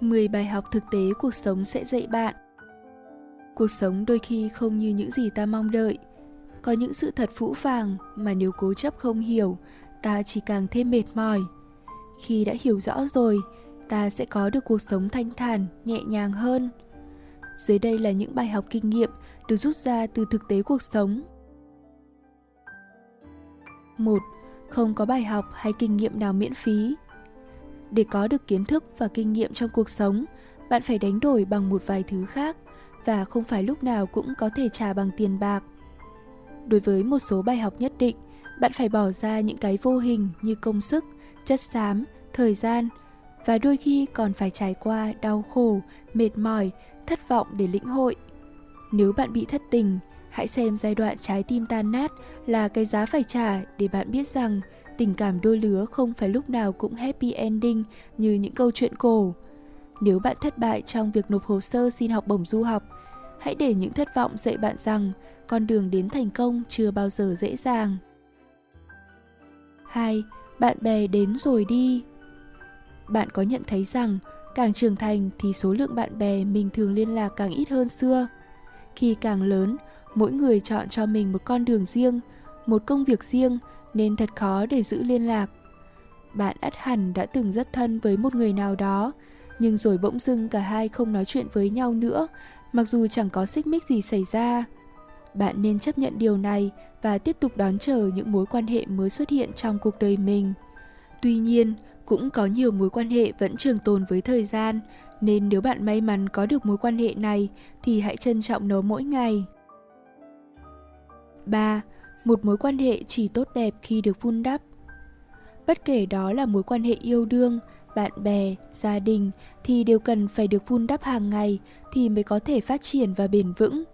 10 bài học thực tế cuộc sống sẽ dạy bạn. Cuộc sống đôi khi không như những gì ta mong đợi. Có những sự thật phũ phàng mà nếu cố chấp không hiểu, ta chỉ càng thêm mệt mỏi. Khi đã hiểu rõ rồi, ta sẽ có được cuộc sống thanh thản, nhẹ nhàng hơn. Dưới đây là những bài học kinh nghiệm được rút ra từ thực tế cuộc sống. 1. Không có bài học hay kinh nghiệm nào miễn phí. Để có được kiến thức và kinh nghiệm trong cuộc sống, bạn phải đánh đổi bằng một vài thứ khác và không phải lúc nào cũng có thể trả bằng tiền bạc. Đối với một số bài học nhất định, bạn phải bỏ ra những cái vô hình như công sức, chất xám, thời gian và đôi khi còn phải trải qua đau khổ, mệt mỏi, thất vọng để lĩnh hội. Nếu bạn bị thất tình, hãy xem giai đoạn trái tim tan nát là cái giá phải trả để bạn biết rằng tình cảm đôi lứa không phải lúc nào cũng happy ending như những câu chuyện cổ. Nếu bạn thất bại trong việc nộp hồ sơ xin học bổng du học, hãy để những thất vọng dạy bạn rằng con đường đến thành công chưa bao giờ dễ dàng. 2. Bạn bè đến rồi đi. Bạn có nhận thấy rằng càng trưởng thành thì số lượng bạn bè mình thường liên lạc càng ít hơn xưa. Khi càng lớn, mỗi người chọn cho mình một con đường riêng, một công việc riêng nên thật khó để giữ liên lạc. Bạn ắt hẳn đã từng rất thân với một người nào đó, nhưng rồi bỗng dưng cả hai không nói chuyện với nhau nữa, mặc dù chẳng có xích mích gì xảy ra. Bạn nên chấp nhận điều này và tiếp tục đón chờ những mối quan hệ mới xuất hiện trong cuộc đời mình. Tuy nhiên, cũng có nhiều mối quan hệ vẫn trường tồn với thời gian, nên nếu bạn may mắn có được mối quan hệ này thì hãy trân trọng nó mỗi ngày. 3 một mối quan hệ chỉ tốt đẹp khi được vun đắp. Bất kể đó là mối quan hệ yêu đương, bạn bè, gia đình thì đều cần phải được vun đắp hàng ngày thì mới có thể phát triển và bền vững.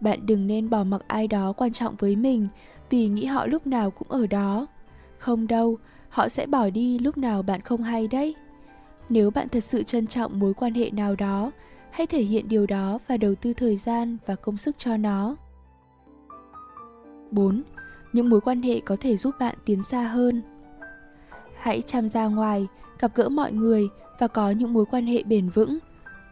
Bạn đừng nên bỏ mặc ai đó quan trọng với mình vì nghĩ họ lúc nào cũng ở đó. Không đâu, họ sẽ bỏ đi lúc nào bạn không hay đấy. Nếu bạn thật sự trân trọng mối quan hệ nào đó, hãy thể hiện điều đó và đầu tư thời gian và công sức cho nó. 4. Những mối quan hệ có thể giúp bạn tiến xa hơn. Hãy chăm ra ngoài, gặp gỡ mọi người và có những mối quan hệ bền vững.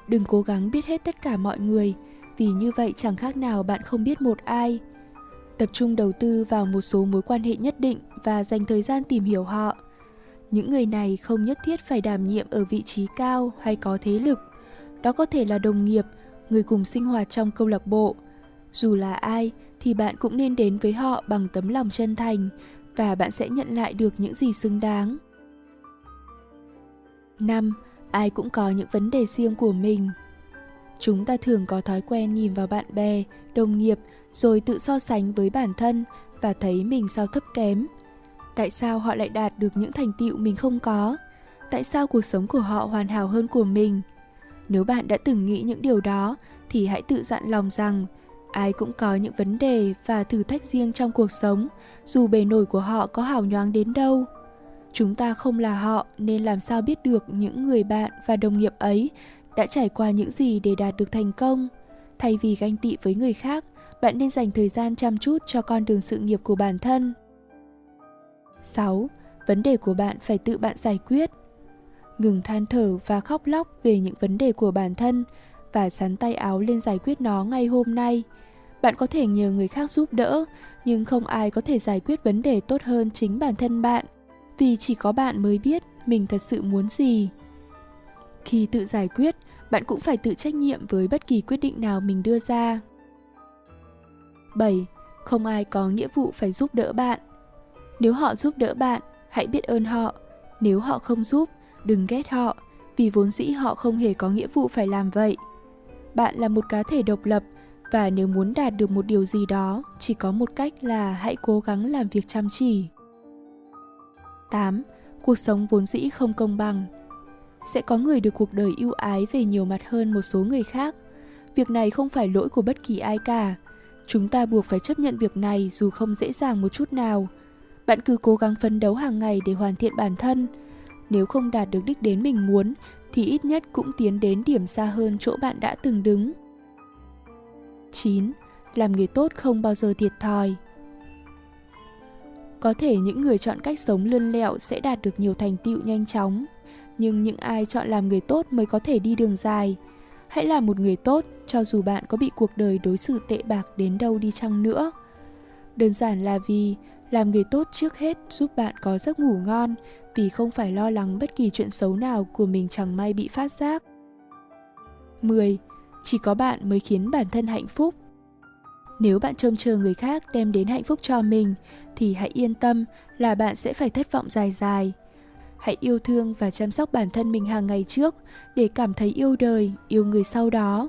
Đừng cố gắng biết hết tất cả mọi người, vì như vậy chẳng khác nào bạn không biết một ai. Tập trung đầu tư vào một số mối quan hệ nhất định và dành thời gian tìm hiểu họ. Những người này không nhất thiết phải đảm nhiệm ở vị trí cao hay có thế lực. Đó có thể là đồng nghiệp, người cùng sinh hoạt trong câu lạc bộ. Dù là ai, thì bạn cũng nên đến với họ bằng tấm lòng chân thành và bạn sẽ nhận lại được những gì xứng đáng. 5. Ai cũng có những vấn đề riêng của mình. Chúng ta thường có thói quen nhìn vào bạn bè, đồng nghiệp rồi tự so sánh với bản thân và thấy mình sao thấp kém. Tại sao họ lại đạt được những thành tựu mình không có? Tại sao cuộc sống của họ hoàn hảo hơn của mình? Nếu bạn đã từng nghĩ những điều đó thì hãy tự dặn lòng rằng ai cũng có những vấn đề và thử thách riêng trong cuộc sống, dù bề nổi của họ có hào nhoáng đến đâu chúng ta không là họ nên làm sao biết được những người bạn và đồng nghiệp ấy đã trải qua những gì để đạt được thành công thay vì ganh tị với người khác, bạn nên dành thời gian chăm chút cho con đường sự nghiệp của bản thân 6. Vấn đề của bạn phải tự bạn giải quyết. Ngừng than thở và khóc lóc về những vấn đề của bản thân và sắn tay áo lên giải quyết nó ngay hôm nay bạn có thể nhờ người khác giúp đỡ nhưng không ai có thể giải quyết vấn đề tốt hơn chính bản thân bạn vì chỉ có bạn mới biết mình thật sự muốn gì khi tự giải quyết bạn cũng phải tự trách nhiệm với bất kỳ quyết định nào mình đưa ra 7. Không ai có nghĩa vụ phải giúp đỡ bạn. Nếu họ giúp đỡ bạn, hãy biết ơn họ. Nếu họ không giúp, đừng ghét họ, vì vốn dĩ họ không hề có nghĩa vụ phải làm vậy. Bạn là một cá thể độc lập và nếu muốn đạt được một điều gì đó, chỉ có một cách là hãy cố gắng làm việc chăm chỉ 8. Cuộc sống vốn dĩ không công bằng Sẽ có người được cuộc đời ưu ái về nhiều mặt hơn một số người khác. Việc này không phải lỗi của bất kỳ ai cả. Chúng ta buộc phải chấp nhận việc này dù không dễ dàng một chút nào. Bạn cứ cố gắng phấn đấu hàng ngày để hoàn thiện bản thân. Nếu không đạt được đích đến mình muốn thì ít nhất cũng tiến đến điểm xa hơn chỗ bạn đã từng đứng. 9. Làm người tốt không bao giờ thiệt thòi Có thể những người chọn cách sống lươn lẹo sẽ đạt được nhiều thành tựu nhanh chóng, Nhưng những ai chọn làm người tốt mới có thể đi đường dài. Hãy là một người tốt cho dù bạn có bị cuộc đời đối xử tệ bạc đến đâu đi chăng nữa. Đơn giản là vì làm người tốt trước hết giúp bạn có giấc ngủ ngon vì không phải lo lắng bất kỳ chuyện xấu nào của mình chẳng may bị phát giác. 10. Chỉ có bạn mới khiến bản thân hạnh phúc. Nếu bạn trông chờ người khác đem đến hạnh phúc cho mình thì hãy yên tâm là bạn sẽ phải thất vọng dài dài. Hãy yêu thương và chăm sóc bản thân mình hàng ngày trước để cảm thấy yêu đời, yêu người sau đó.